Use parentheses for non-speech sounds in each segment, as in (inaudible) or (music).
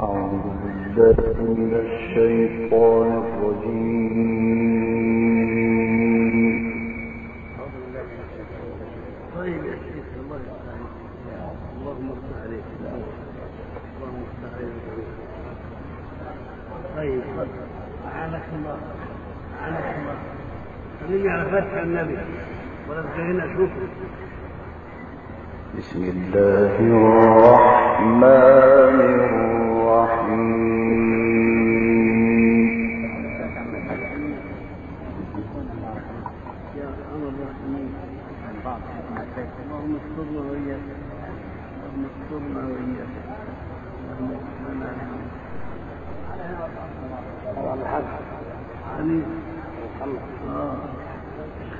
أعوذ بالله من الشيطان الرجيم طيب يا شيخ الله اللهم اللهم طيب أعانك الله أعانك الله خليني على النبي ولا بسم الله الرحمن الرحيم.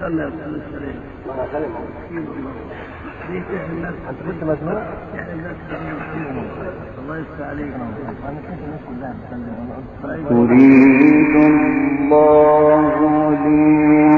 صلى وسلم. سلم. ليه تعمل انت كنت مزنوق؟ يعني الله يستر عليك. أنا كنت الناس كلها بتسلم أريد الله لي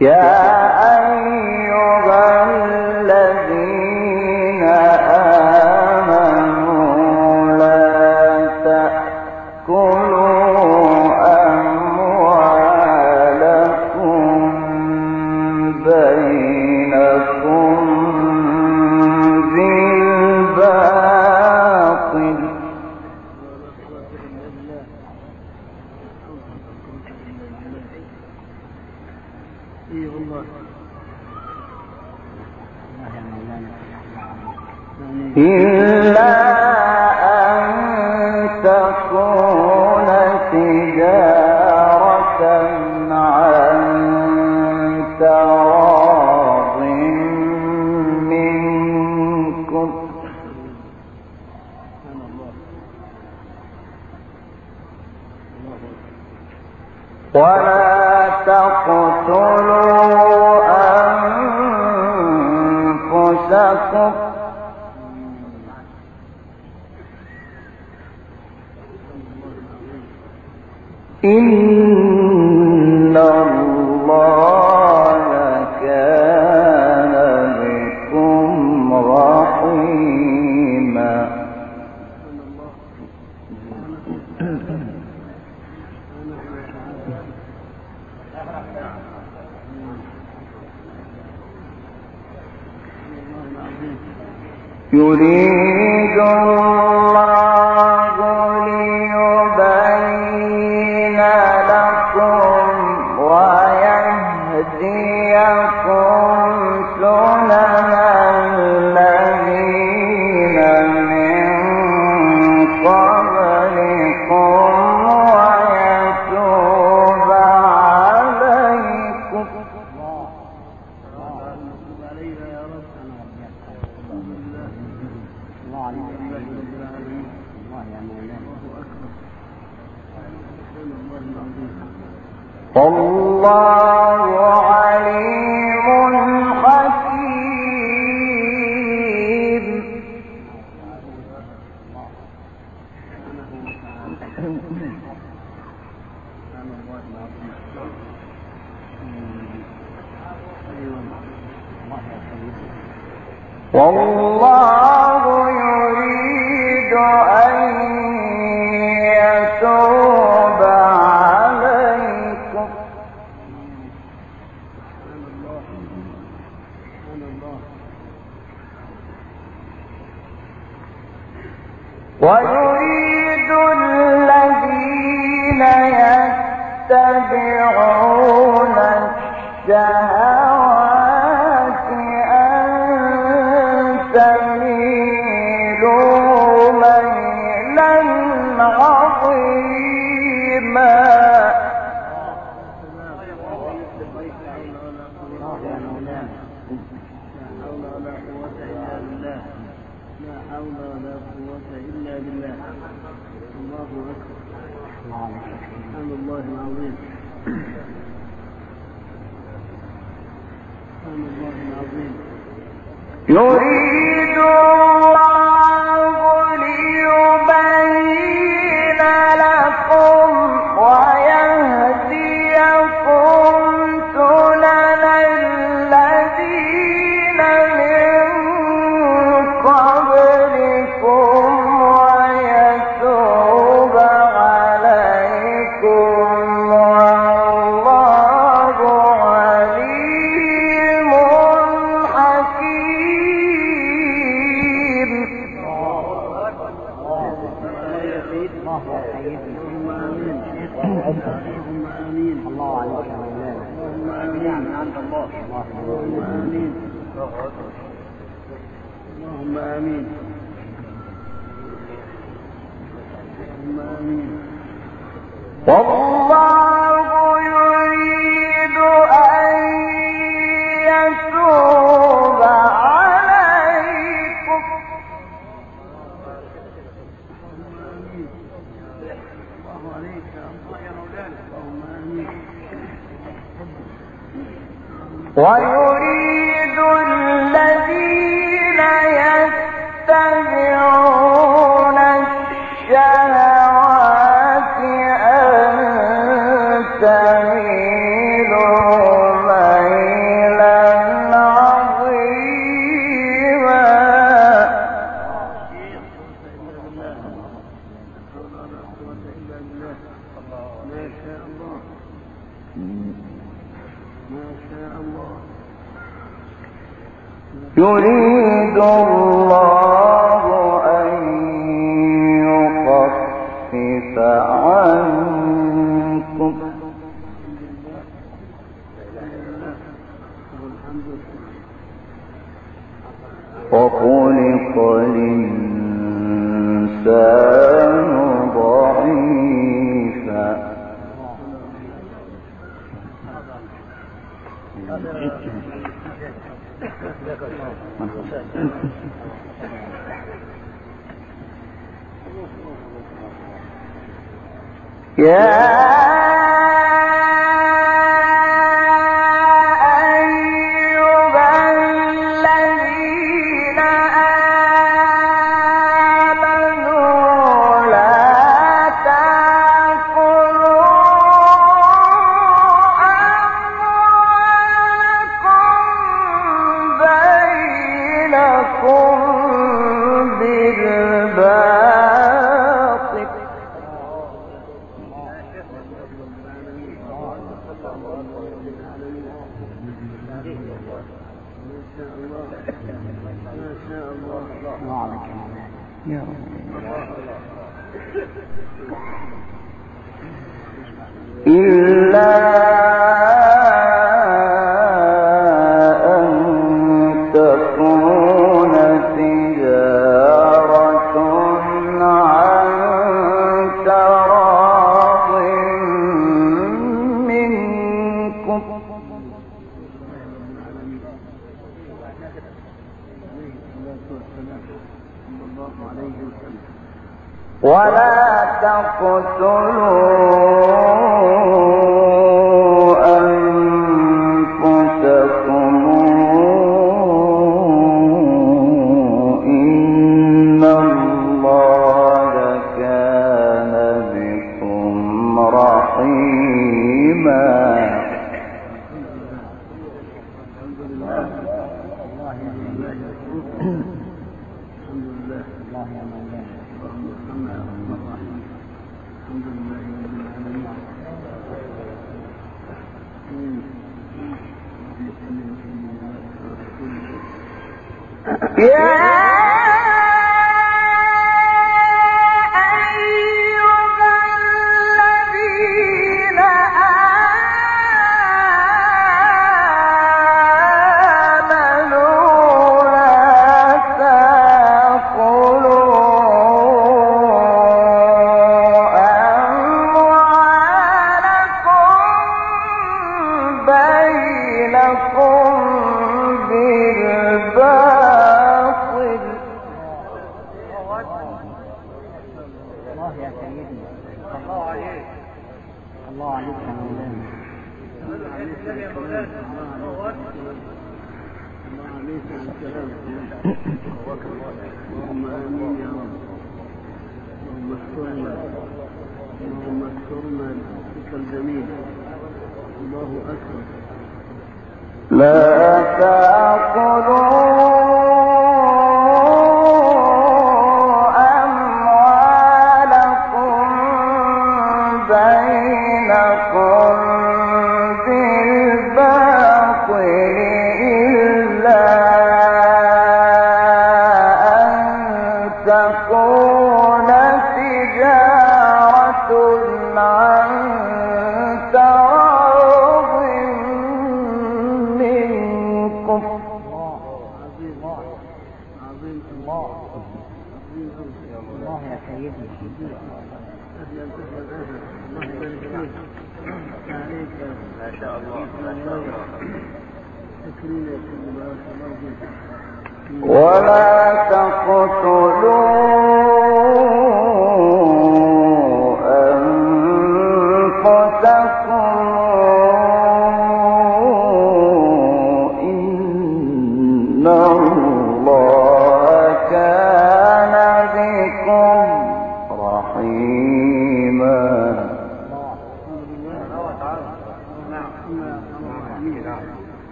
Yeah. يريد حول ولا قوة إلا بالله لا حول ولا قوة إلا بالله الله أكبر سبحان الله العظيم سبحان الله العظيم يريدون فاقتلوه عليك عن سلامتنا اللهم آمين يا رب. اللهم اللهم الجميل. الله أكبر. لا تاخذوا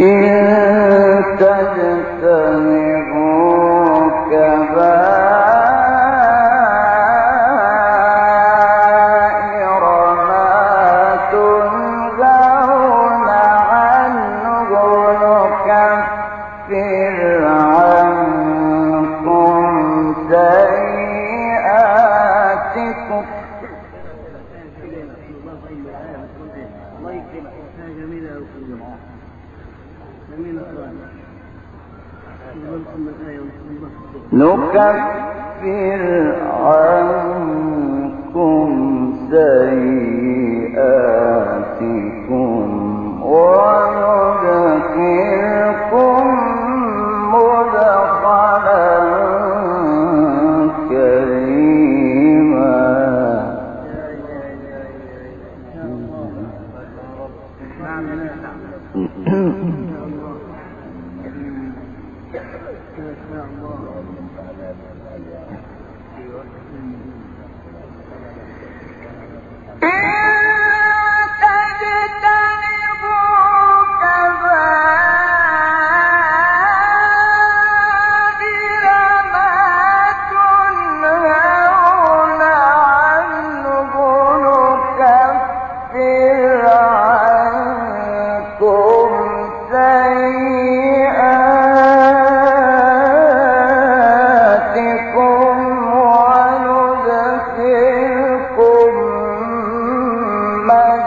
إن تجتمع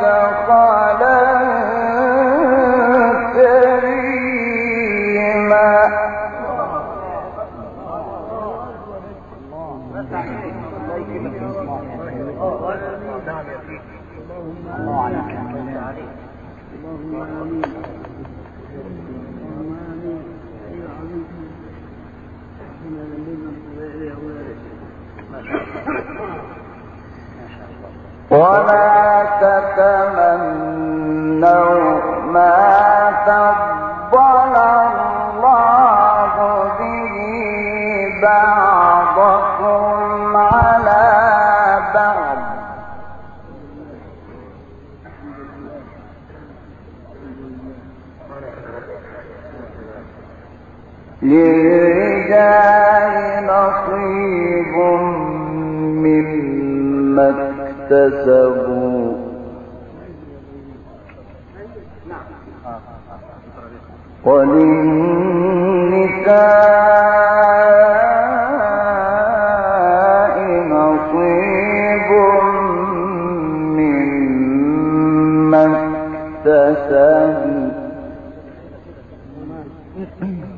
صدقا وللنساء نصيب مما اكتسب (coughs)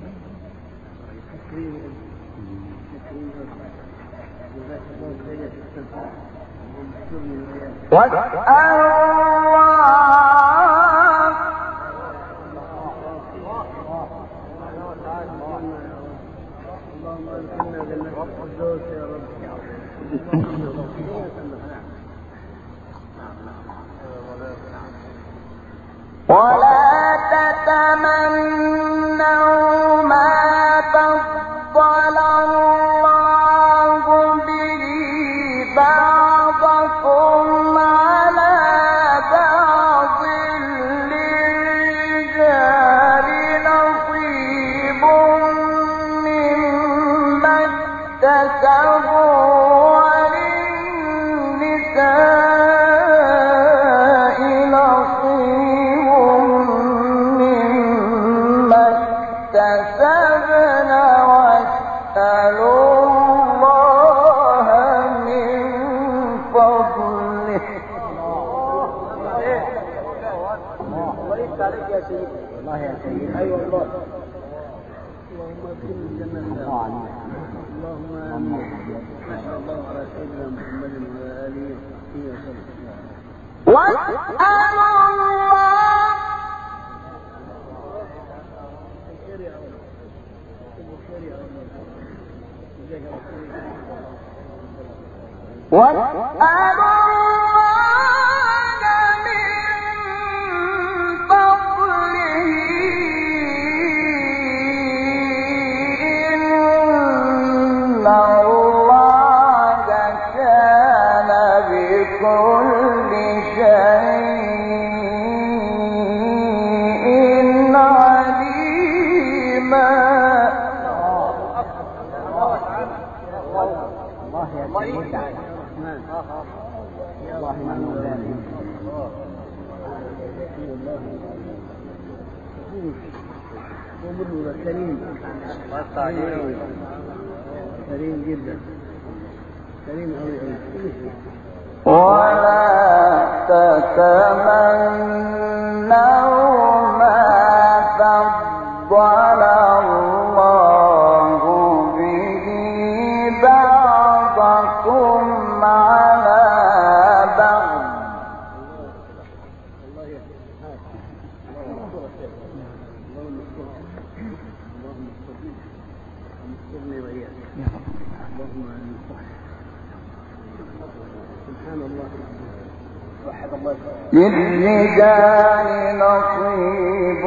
واسألوا ولا تتمنوا جدا. ولا تتمنوا ما فضل للرجال نصيب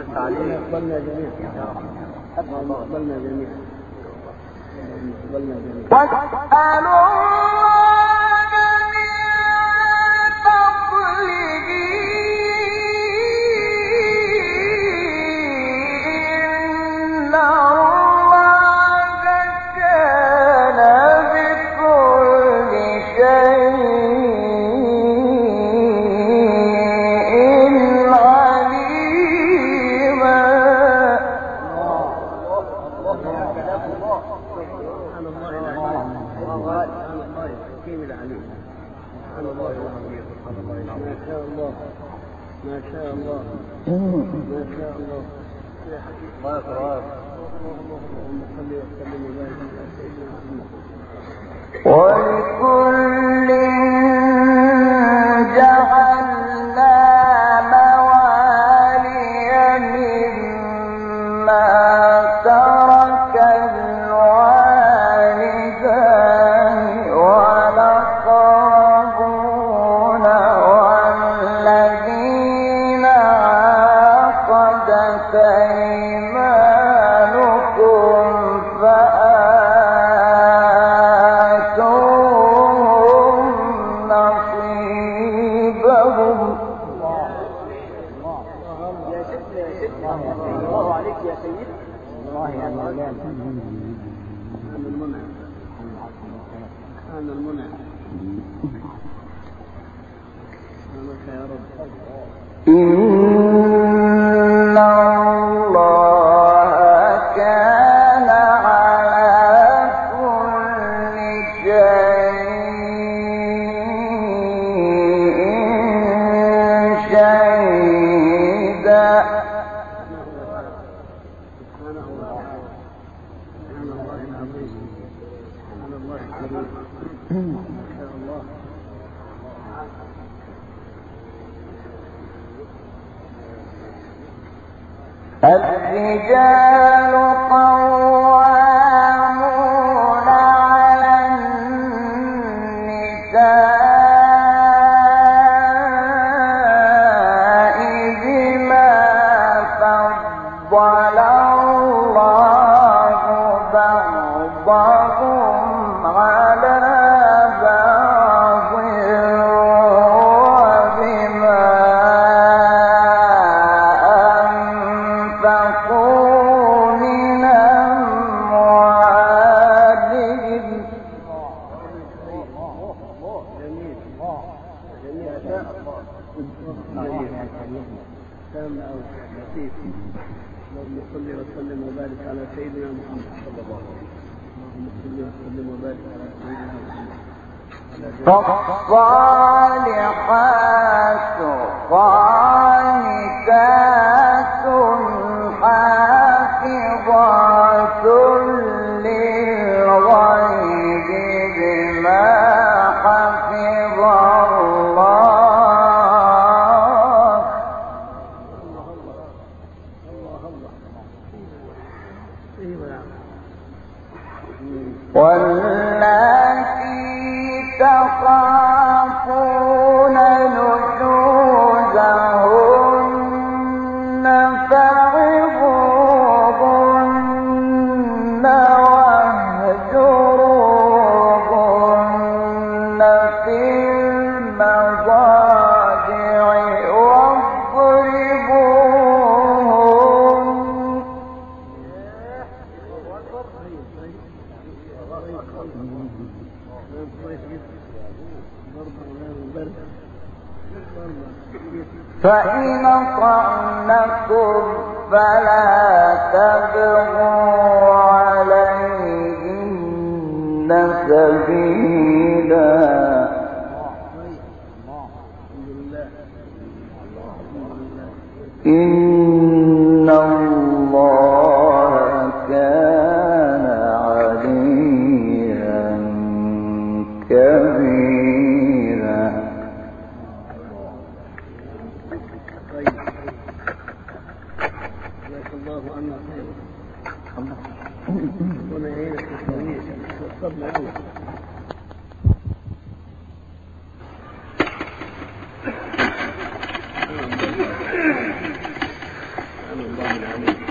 التعليم اقبلنا جميعا. اقبلنا جميعا. جميعا. واسألوا الله عليك يا سيد الله يا المنعم أنا المنعم أنا يا رب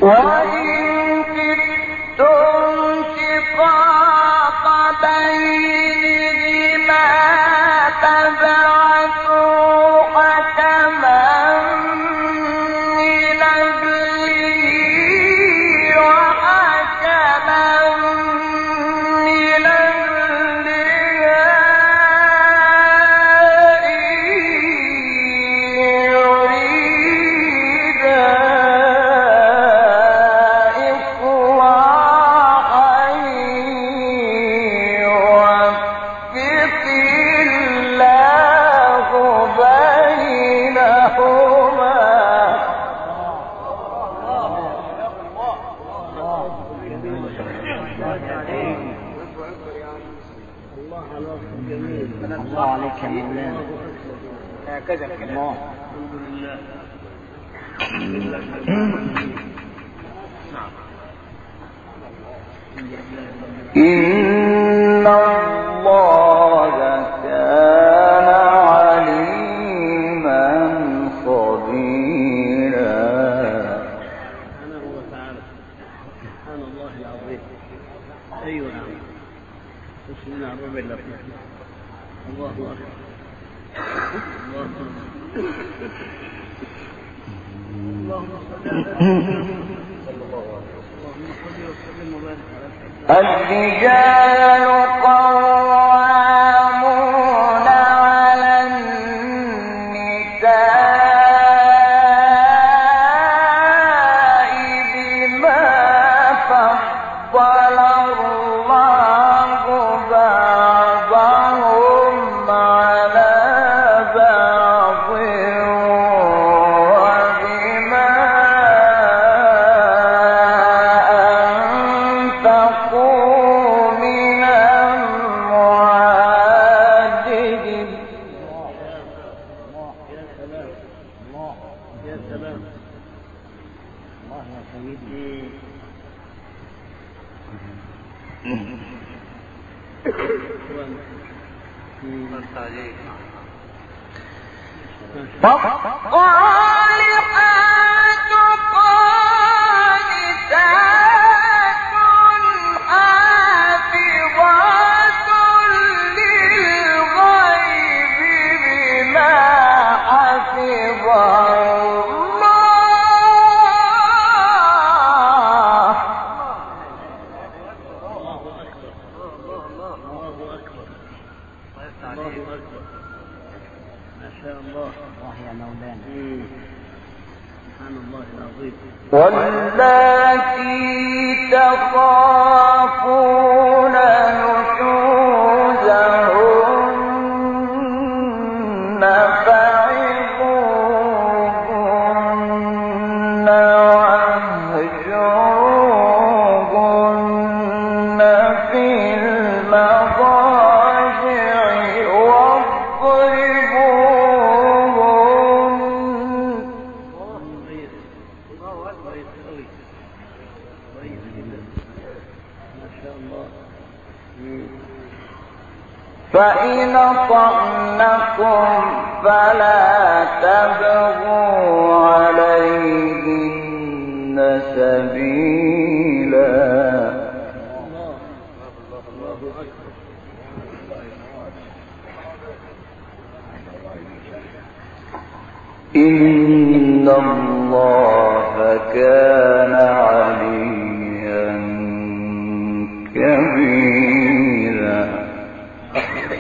وإن فإن طعنكم فلا تبغوا عليهن سبيلا إن الله كان عليما كبيرا الحمد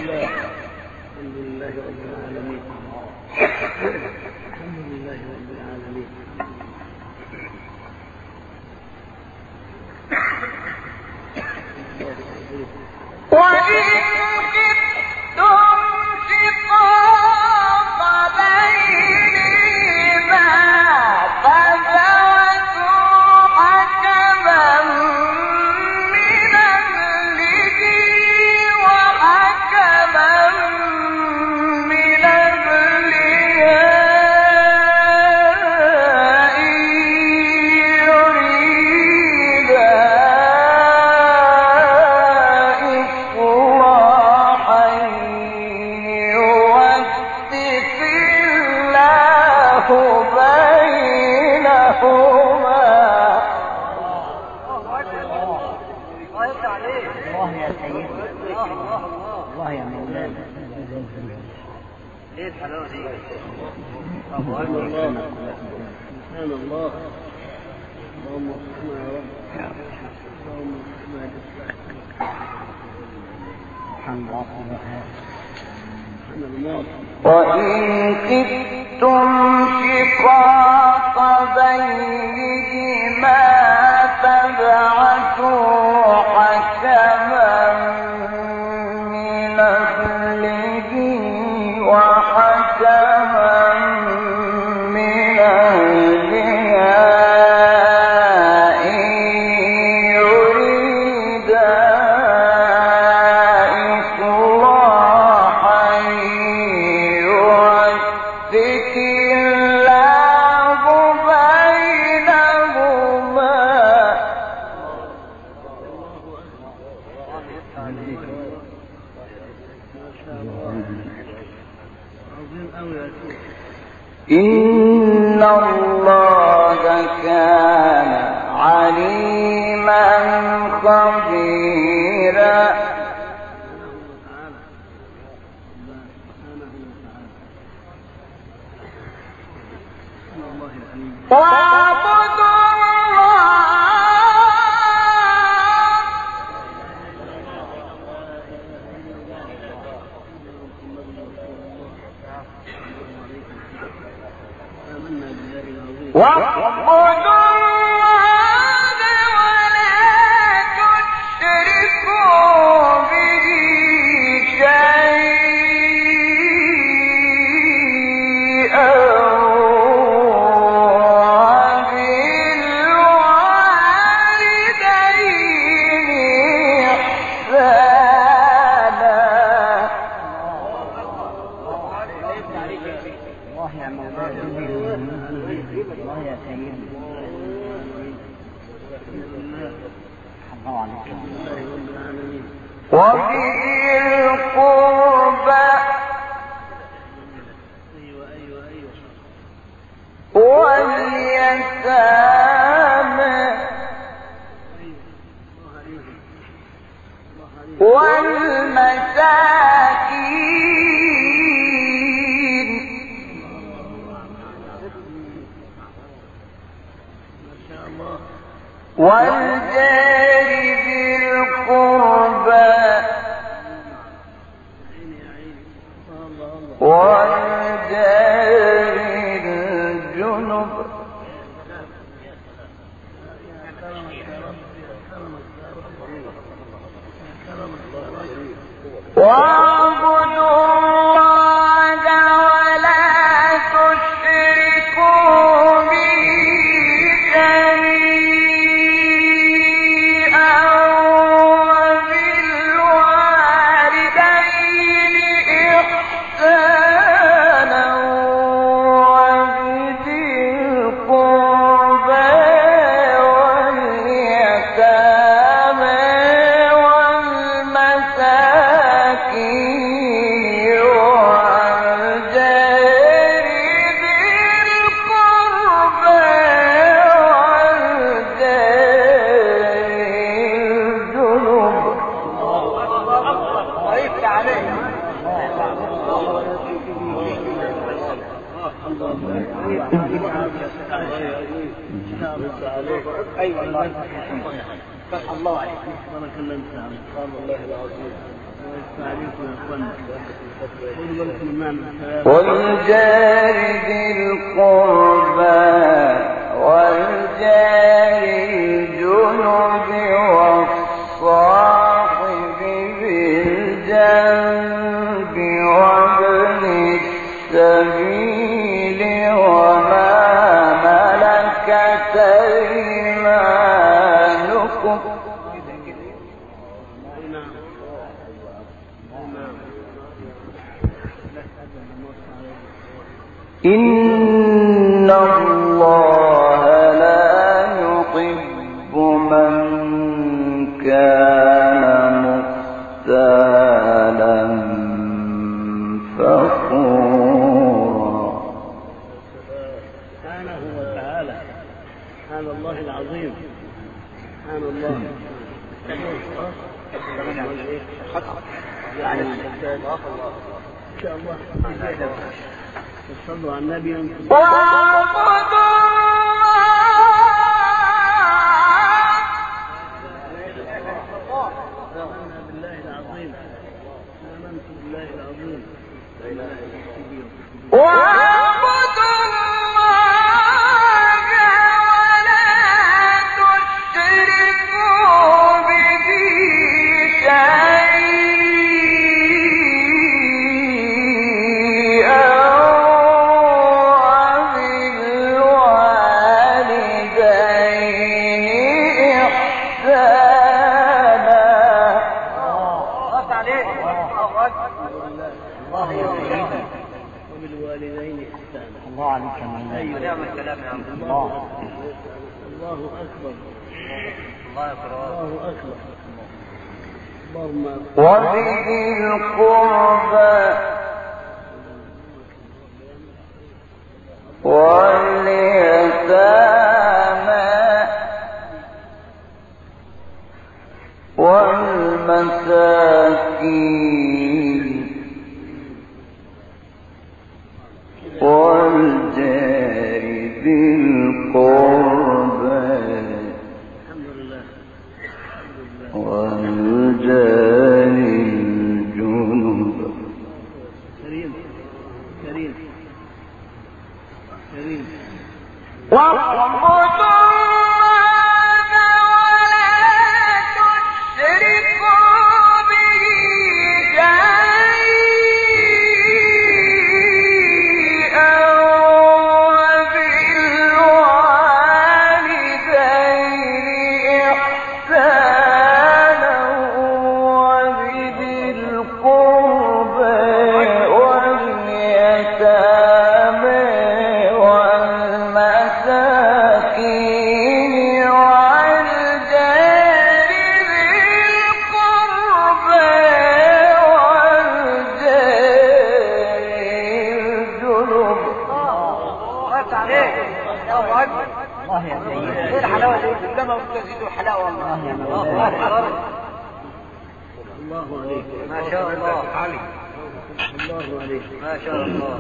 وإن كدتم شقاق بينهما أيوه فتح الله عليك. الله العظيم والجار ذي القربى والجار القرآن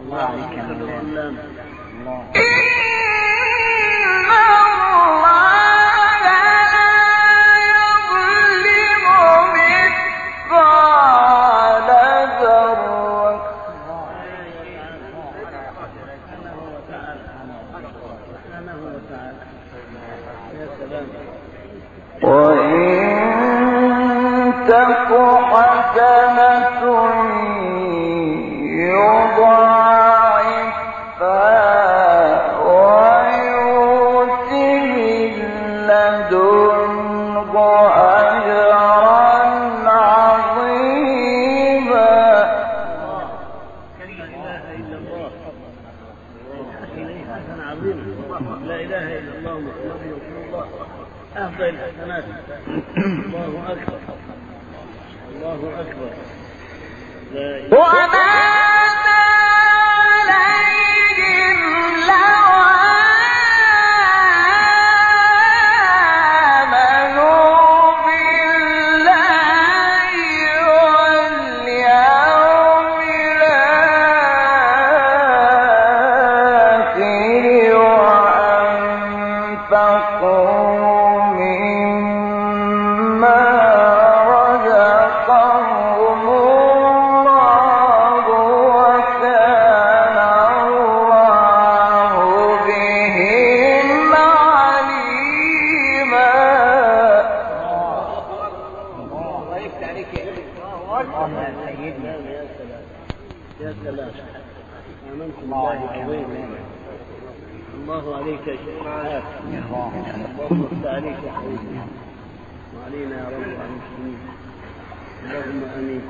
الله عليك الله الله عليك. الله عليك يا شيخ. الله عليك يا حبيبي. وعلينا يا رب وعلى المسلمين. اللهم آمين.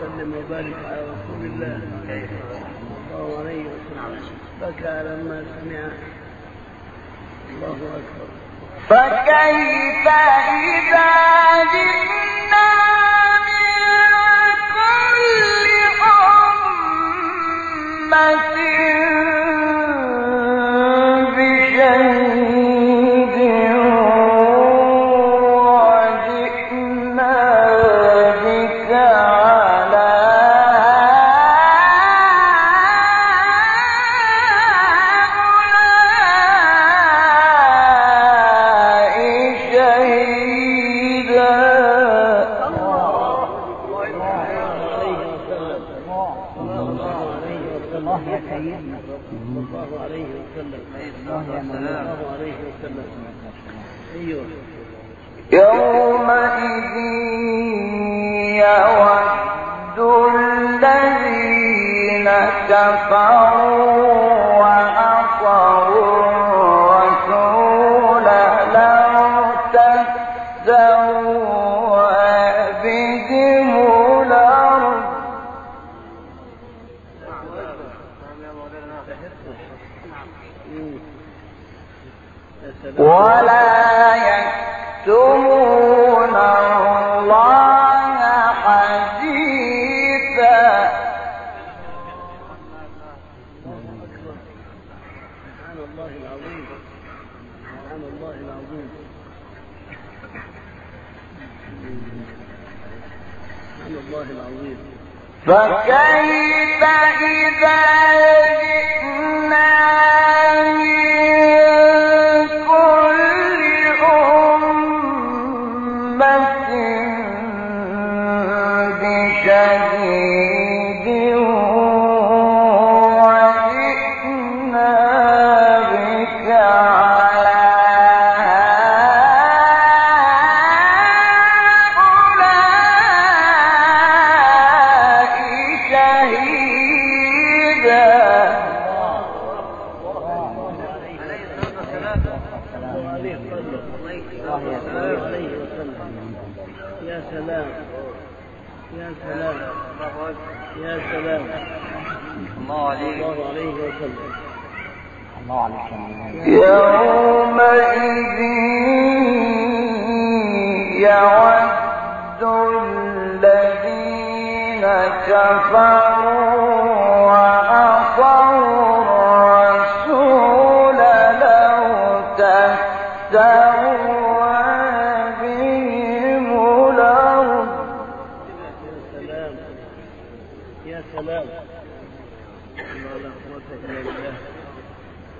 وسلم وبارك على رسول الله صلى الله عليه وسلم. بكى لما سمع. الله أكبر. فكيف إذا جئنا من كل أمة نعم. ولا يكتمون الله حديثا. سبحان الله العظيم سبحان الله العظيم سبحان الله العظيم فكيف إذا جئ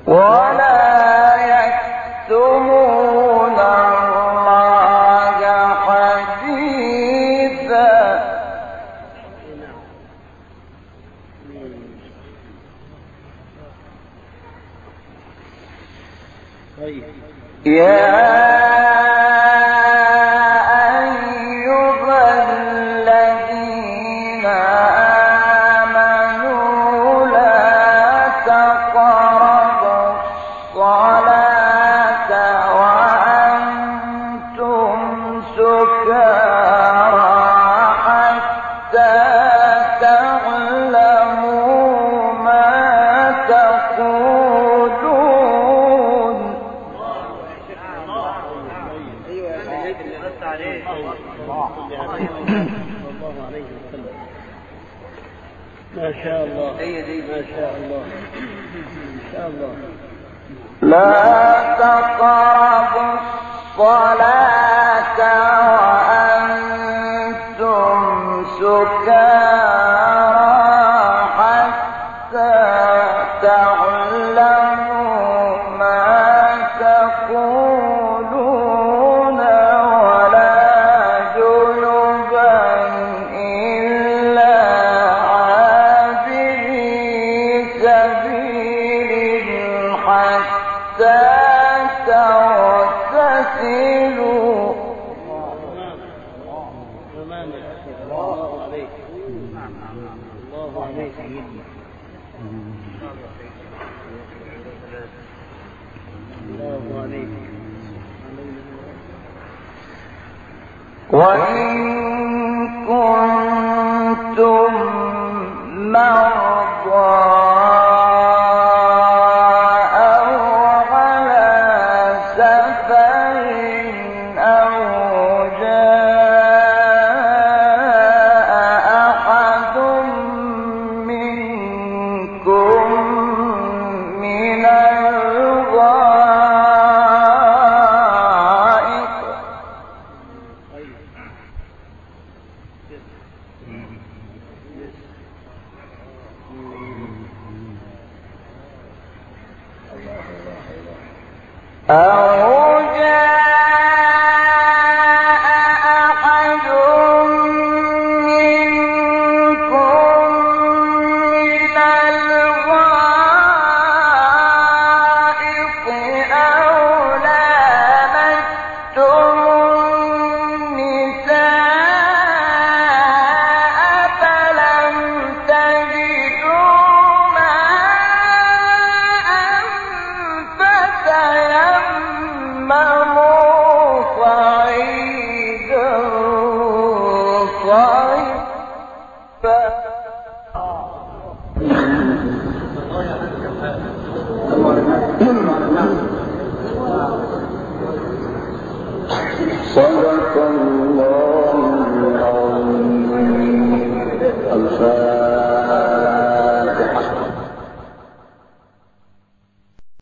ولا يكتم وإن